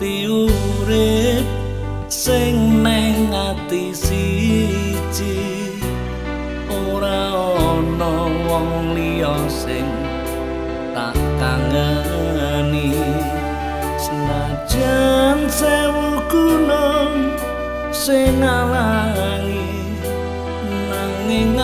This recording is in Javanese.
ati urip sing neng ati siji ora ana wong liya sing tak kangeni senajan sewu gunung sing alangi nanging